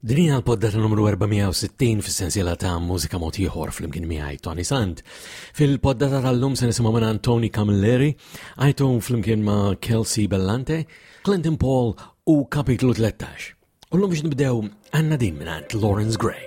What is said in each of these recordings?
Din hija l-poddata numru 460 fis-sensiela ta' mużika mod ieħor flimkien miegħi Tony Sand. Fil-poddata tal-lum se nisimgħu minn Tony Camilleri, għajtu flimkien ma' Kelsey Bellante, Clinton Paul u kapitlu 13. U l-lum biex nibdew għandna din minn Lawrence Gray.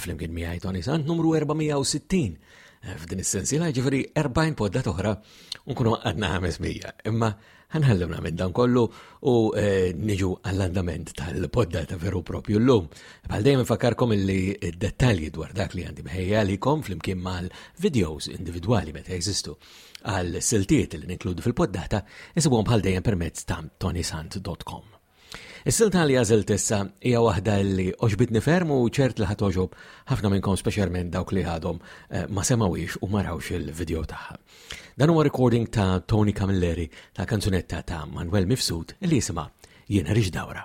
Flimkien miegħi Tony Sant numru 460 f'din is-sensiela ġifieri 40 podda toħra nkunu għadna 500. Imma ħanħallimna minn dan kollu u eh, niġu għall-andament tal-podda ta' veru propju l-lum. Bħal dejjem nfakkarkom illi dettalji dwar dak li għandi mħejja li kom flimkien mal-videos individwali meta jeżistu għal siltiet li ninkludu fil-poddata jisibuhom bħal dejjem permezz ta' tonisant.com. Is-silta li għażilt issa hija waħda li oġbitni ferm u ċert li ħatoġob ħafna minnkom speċjalment dawk li għadhom eh, ma semawix u ma rawx il-video tagħha. Dan huwa recording ta' Tony Camilleri ta' kanzunetta ta' Manuel Mifsud li jisimha Jiena Rix Dawra.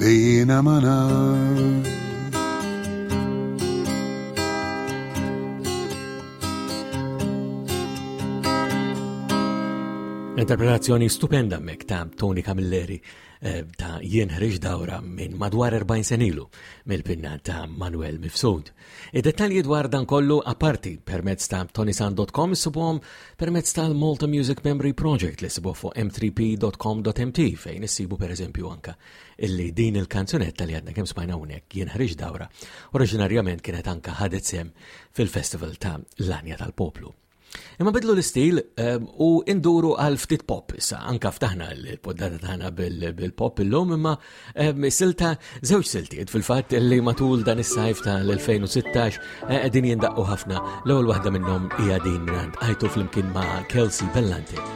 Li jiena ma naf. Interpretazzjoni stupenda mek ta' Tony Camilleri eh, ta' jien ħriġ dawra minn madwar 40 senilu mill-pinna ta' Manuel Mifsud. Id-dettalji dwar dan kollu apparti permezz ta' tonisan.com isibuhom permezz tal-Malta Music Memory Project li sibuh fuq m3p.com.mt fejn issibu pereżempju anka illi din il-kanzunetta li għadna kemm smajna hawnhekk jien ħriġ dawra oriġinarjament kienet anka ħadet sem fil-Festival ta' l-Anja tal-Poplu. Imma bidlu l-istil ehm, u induru għal ftit pop, sa anka ftaħna l-poddata tagħna bil-pop illum imma ehm, silta żewġ siltiet fil-fatt li matul dan is-sajf tal-2016 eh, qegħdin jindaqqu ħafna l-ewwel waħda minnhom hija din mingħand għajtu flimkien ma' Kelsey Bellante.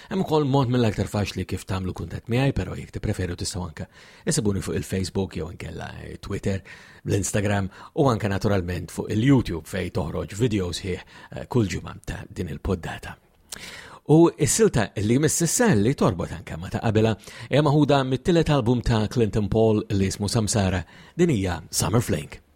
Hemm ukoll mod mill-aktar faċli kif tagħmlu kuntatt miegħi, però jekk tippreferu tistgħu anke isibuni fuq il-Facebook jew inkella eh, Twitter, l-Instagram u anke naturalment fuq il-YouTube fej toħroġ videos ħieħ eh, kull ġimgħa ta' din il-poddata. U s-silta li mississa li torbot anke ma ta' qabela hija maħuda mit-tielet album ta' Clinton Paul li ismu Samsara din hija Summer Flake.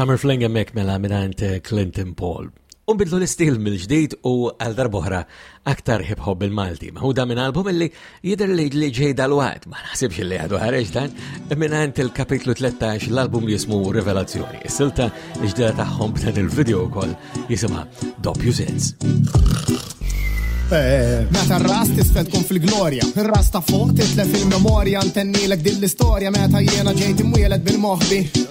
Summer Fling emmek mela minant eh, Clinton Paul. Unbidlu l-istil mill-ġdid u għal darbohra aktar hip-hop bil-Malti. Maħuda minn album illi Jidher li li ġej dal-waqt, ma naħsibx li għadu ħareġ dan, minant il-kapitlu 13 l-album jismu Revelazzjoni. Is-silta ġdela tagħhom b'dan il-video wkoll jisimha Doppju Sens. Eh. Meta r-ras tisfel tkun fil-glorja, r-ras ta' fuq titlef il-memorja, ntennilek din l-istorja meta jiena ġejt imwielet bil-moħbi.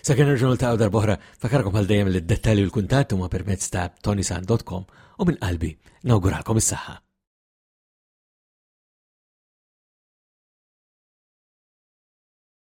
Sa kien nerġgħu niltaqgħu darb'oħra, fakarkom għal dejjem li d-dettalji u l-kuntatt huma permezz ta' tonisan.com u minn qalbi nawguralkom is-saħħa.